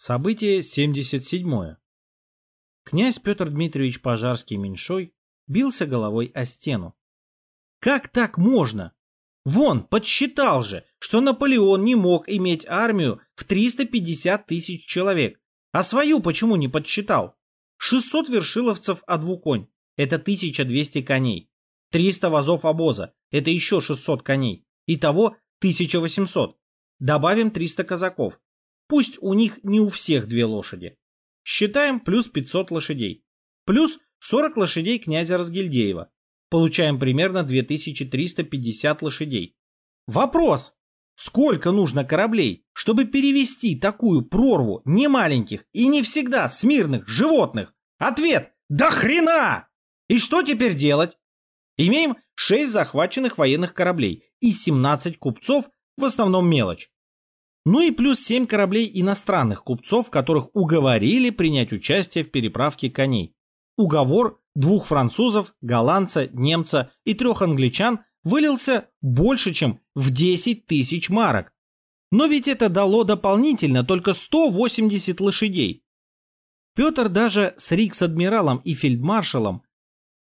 Событие 77. Князь Петр Дмитриевич Пожарский-Меньшой бился головой о стену. Как так можно? Вон, подсчитал же, что Наполеон не мог иметь армию в 350 тысяч человек. А свою почему не подсчитал? 600 вершиловцев а двуконь – это 1200 коней. 300 вазов обоза – это еще 600 коней. Итого 1800. Добавим 300 казаков. Пусть у них не у всех две лошади. Считаем плюс 500 лошадей. Плюс 40 лошадей князя Разгильдеева. Получаем примерно 2350 лошадей. Вопрос! Сколько нужно кораблей, чтобы перевести такую прорву немаленьких и не всегда смирных животных? Ответ – да хрена! И что теперь делать? Имеем 6 захваченных военных кораблей и 17 купцов, в основном мелочь. Ну и плюс 7 кораблей иностранных купцов, которых уговорили принять участие в переправке коней. Уговор двух французов, голландца, немца и трех англичан вылился больше, чем в 10 тысяч марок. Но ведь это дало дополнительно только 180 лошадей. Петр даже с рикс-адмиралом и фельдмаршалом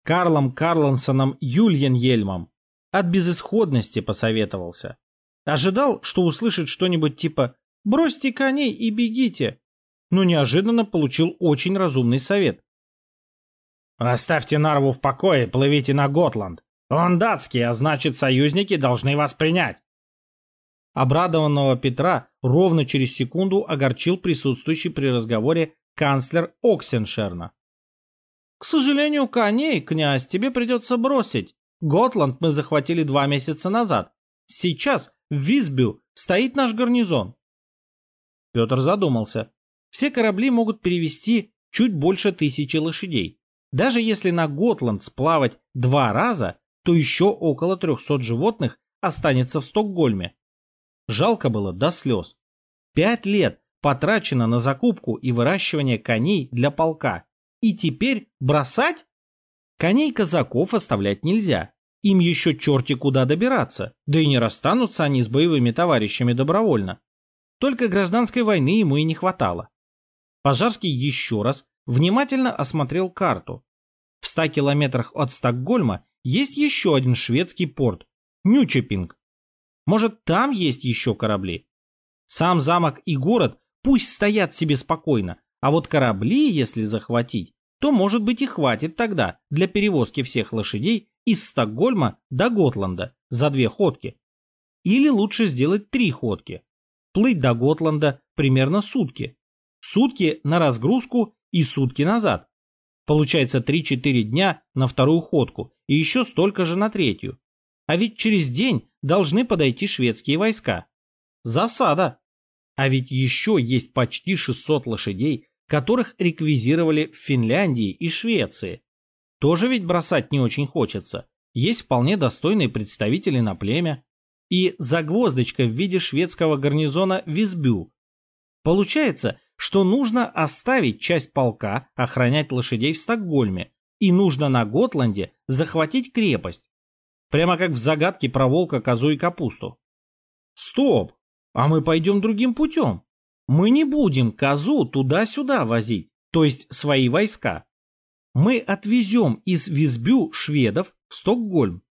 Карлом Карлансоном Юльен-Ельмом от безысходности посоветовался. Ожидал, что услышит что-нибудь типа «бросьте коней и бегите», но неожиданно получил очень разумный совет. «Оставьте Нарву в покое, плывите на Готланд. Он датский, а значит, союзники должны вас принять». Обрадованного Петра ровно через секунду огорчил присутствующий при разговоре канцлер Оксеншерна. «К сожалению, коней, князь, тебе придется бросить. Готланд мы захватили два месяца назад. Сейчас в Висбю стоит наш гарнизон. Петр задумался. Все корабли могут перевести чуть больше тысячи лошадей. Даже если на Готланд сплавать два раза, то еще около 300 животных останется в Стокгольме. Жалко было до слез. Пять лет потрачено на закупку и выращивание коней для полка. И теперь бросать? Коней казаков оставлять нельзя. Им еще черти куда добираться, да и не расстанутся они с боевыми товарищами добровольно. Только гражданской войны ему и не хватало. Пожарский еще раз внимательно осмотрел карту. В ста километрах от Стокгольма есть еще один шведский порт – Нючепинг. Может, там есть еще корабли? Сам замок и город пусть стоят себе спокойно, а вот корабли, если захватить, то, может быть, и хватит тогда для перевозки всех лошадей из Стокгольма до Готланда за две ходки. Или лучше сделать три ходки. Плыть до Готланда примерно сутки. Сутки на разгрузку и сутки назад. Получается 3-4 дня на вторую ходку и еще столько же на третью. А ведь через день должны подойти шведские войска. Засада. А ведь еще есть почти 600 лошадей, которых реквизировали в Финляндии и Швеции. Тоже ведь бросать не очень хочется. Есть вполне достойные представители на племя. И загвоздочка в виде шведского гарнизона Визбю. Получается, что нужно оставить часть полка охранять лошадей в Стокгольме, и нужно на Готланде захватить крепость. Прямо как в загадке про волка, козу и капусту. Стоп! А мы пойдем другим путем. Мы не будем козу туда-сюда возить, то есть свои войска мы отвезем из Визбю шведов в Стокгольм.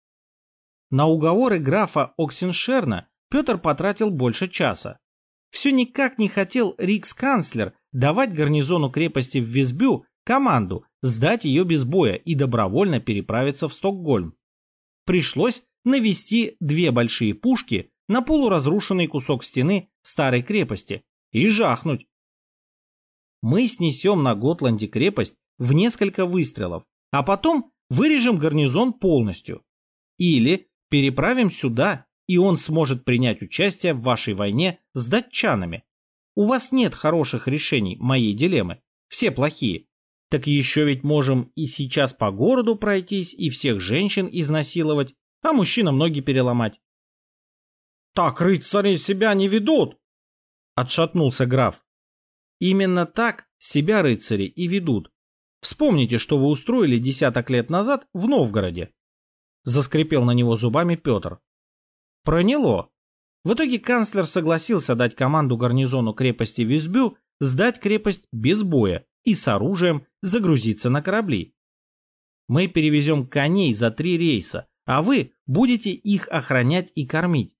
На уговоры графа Оксеншерна Петр потратил больше часа. Все никак не хотел рикс-канцлер давать гарнизону крепости в Визбю команду сдать ее без боя и добровольно переправиться в Стокгольм. Пришлось навести две большие пушки на полуразрушенный кусок стены старой крепости и жахнуть. Мы снесем на Готланде крепость в несколько выстрелов, а потом вырежем гарнизон полностью. Или переправим сюда, и он сможет принять участие в вашей войне с датчанами. У вас нет хороших решений моей дилеммы, все плохие. Так еще ведь можем и сейчас по городу пройтись, и всех женщин изнасиловать, а мужчинам ноги переломать. «Так рыцари себя не ведут!» — отшатнулся граф. «Именно так себя рыцари и ведут, Вспомните, что вы устроили десяток лет назад в Новгороде. Заскрипел на него зубами Петр. Проняло. В итоге канцлер согласился дать команду гарнизону крепости Визбю сдать крепость без боя и с оружием загрузиться на корабли. Мы перевезем коней за три рейса, а вы будете их охранять и кормить.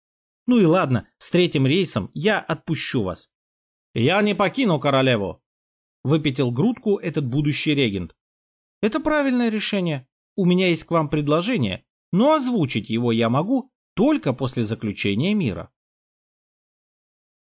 Ну и ладно, с третьим рейсом я отпущу вас. Я не покину королеву, выпятил грудку этот будущий регент. Это правильное решение. У меня есть к вам предложение, но озвучить его я могу только после заключения мира.